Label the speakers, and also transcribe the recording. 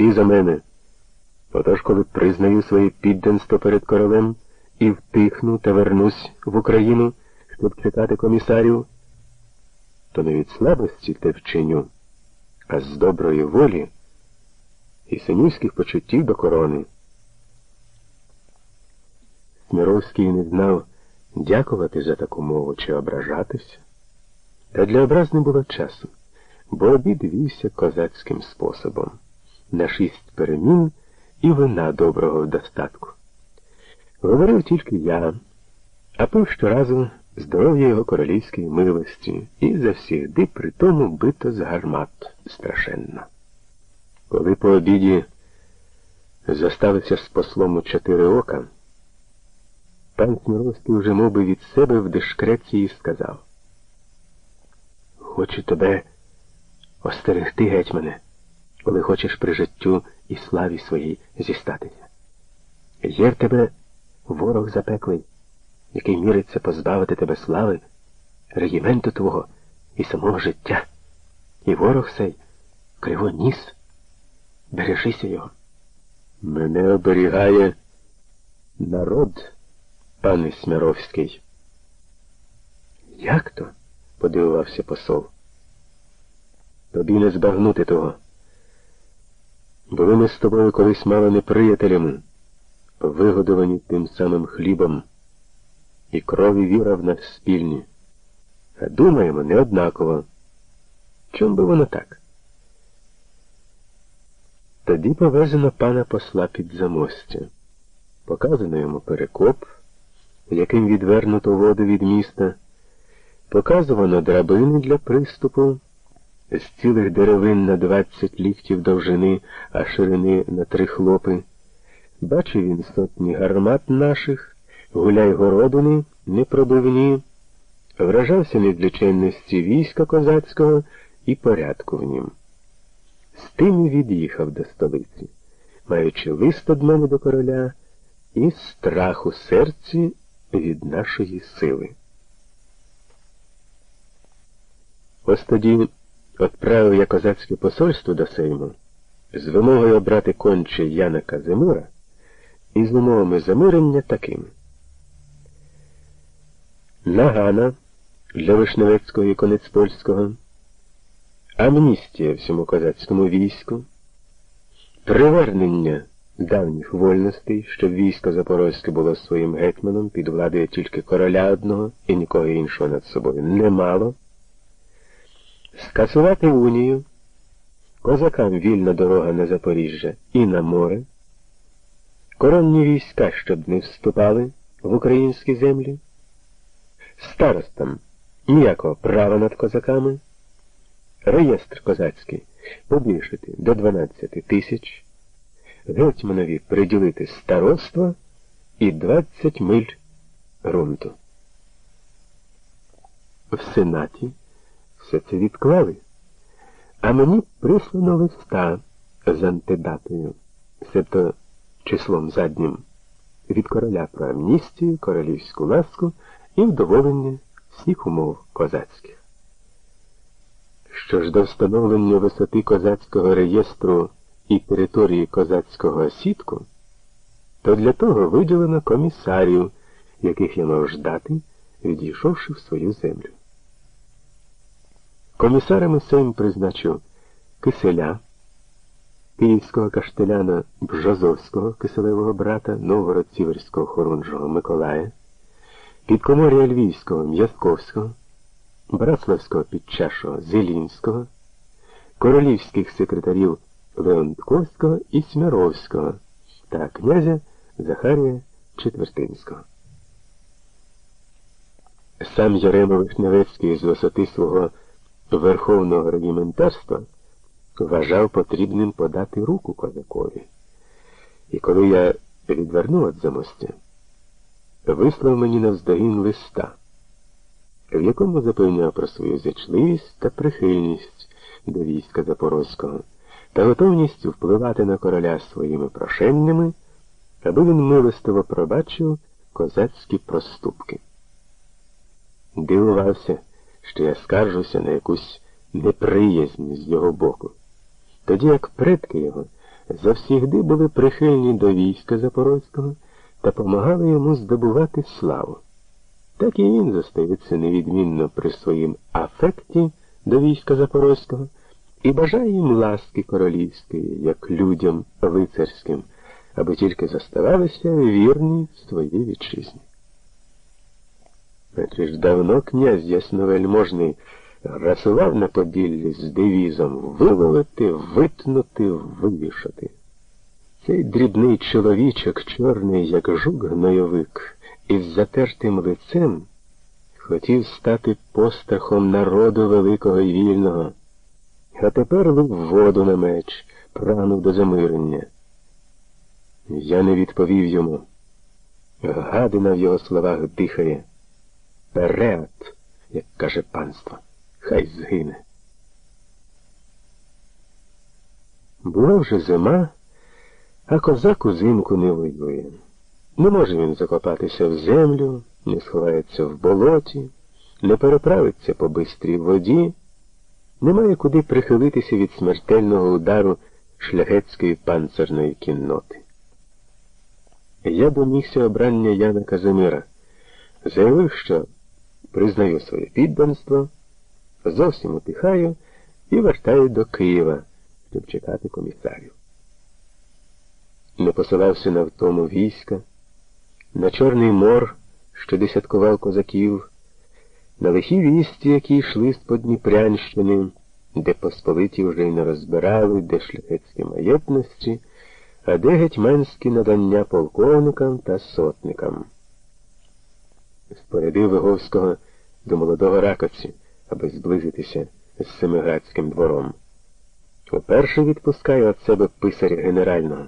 Speaker 1: всі за мене. Отож, коли признаю своє підданство перед королем і втихну та вернусь в Україну, щоб чекати комісарів, то не від слабості те вчиню, а з доброї волі і синівських почуттів до корони. Сміровський не знав, дякувати за таку мову чи ображатися. Та для образ не було часу, бо обід вівся козацьким способом на шість перемін і вина доброго в достатку. Говорив тільки я, а пив щоразу здоров'я його королівської милості і завсігди при тому бито з гармат страшенно. Коли по обіді зосталися з послом у чотири ока, пан Сміровський уже мов би, від себе в дишкреції сказав. Хочу тебе остерегти, гетьмане, коли хочеш при життю і славі своїй зістатися. Є в тебе ворог запеклий, який міриться позбавити тебе слави, регіменту твого і самого життя. І ворог сей кривоніс. Бережися його. Мене оберігає народ, пане Сміровський. Як то? подивувався посол. Тобі не збагнути того. Були ми з тобою колись мало неприятелями, вигодовані тим самим хлібом, і крові віра в нас спільні. А думаємо неоднаково. Чом би воно так? Тоді повезено пана посла під замостя. Показано йому перекоп, яким відвернуто воду від міста. Показувано драбини для приступу з цілих деревин на двадцять ліктів довжини, а ширини на три хлопи. Бачив він сотні гармат наших, гуляй городини, непробивні, вражався незліченності війська козацького і порядку в нім. З тим від'їхав до столиці, маючи лист мене до короля і страх у серці від нашої сили. Ось тоді відправив я козацьке посольство до Сейму з вимогою обрати конче Яна Казимира і з умовами замирення такими. Нагана для Вишневецького і Конецпольського, амністія всьому козацькому війську, привернення давніх вольностей, щоб військо Запорозьке було своїм гетьманом під владою тільки короля одного і нікого іншого над собою не мало скасувати унію, козакам вільна дорога на Запоріжжя і на море, коронні війська, щоб не вступали в українські землі, старостам ніякого права над козаками, реєстр козацький побільшити до 12 тисяч, гетьманові приділити староство і 20 миль грунту. В Сенаті все це відклали, а мені прислано листа з антидатою, себто числом заднім, від короля про амністію, королівську ласку і вдоволення всіх умов козацьких. Що ж до встановлення висоти козацького реєстру і території козацького осідку, то для того виділено комісарів, яких я мав ждати, відійшовши в свою землю. Комісарами Сейм призначив Киселя, київського каштеляна Бжозовського, киселевого брата, Новгород-Сіверського хорунжого Миколая, підкомор'я Львівського М'язковського, Братславського підчашого Зелінського, королівських секретарів Леонтковського і Сміровського та князя Захарія Четвертинського. Сам Ярема Вишневецький з висоти свого верховного регіментарства вважав потрібним подати руку козакові. І коли я відвернув від замостя, вислав мені навздогін листа, в якому запевняв про свою зачливість та прихильність до війська Запорозького та готовність впливати на короля своїми прошеннями, аби він милостиво пробачив козацькі проступки. Дивувався що я скаржуся на якусь неприязнь з його боку. Тоді як предки його завсігди були прихильні до війська Запорозького та помагали йому здобувати славу. Так і він зостається невідмінно при своїм афекті до війська Запорозького і бажає їм ласки королівської, як людям лицарським, аби тільки заставалися вірні своїй вітчизні. Ж давно князь Ясновельможний грасував на Поділлі з девізом виловити, витнути, вивішати. Цей дрібний чоловічок, чорний, як жук гнойовик, із затертим лицем хотів стати постахом народу великого і вільного, а тепер лив воду на меч, прагнув до замирення. Я не відповів йому. Гадина в його словах дихає. Перед, як каже панство, хай згине. Була вже зима, а козак узимку не воює. Не може він закопатися в землю, не сховається в болоті, не переправиться по бистрій воді, немає куди прихилитися від смертельного удару шляхетської панцерної кінноти. Я домігся обрання Яна Казимира, заявив, що признаю своє підданство, зовсім утихаю і вертаю до Києва, щоб чекати комісарів. Не посилався на втому війська, на Чорний мор, що десяткував козаків, на лихі вісті, які йшли з Подніпрянщини, де посполиті вже й не розбирали, де шляхетські маєтності, а де гетьманські надання полковникам та сотникам спорядив Виговського до молодого раковці, аби зблизитися з Семиградським двором. Уперше відпускаю від себе писаря генерального.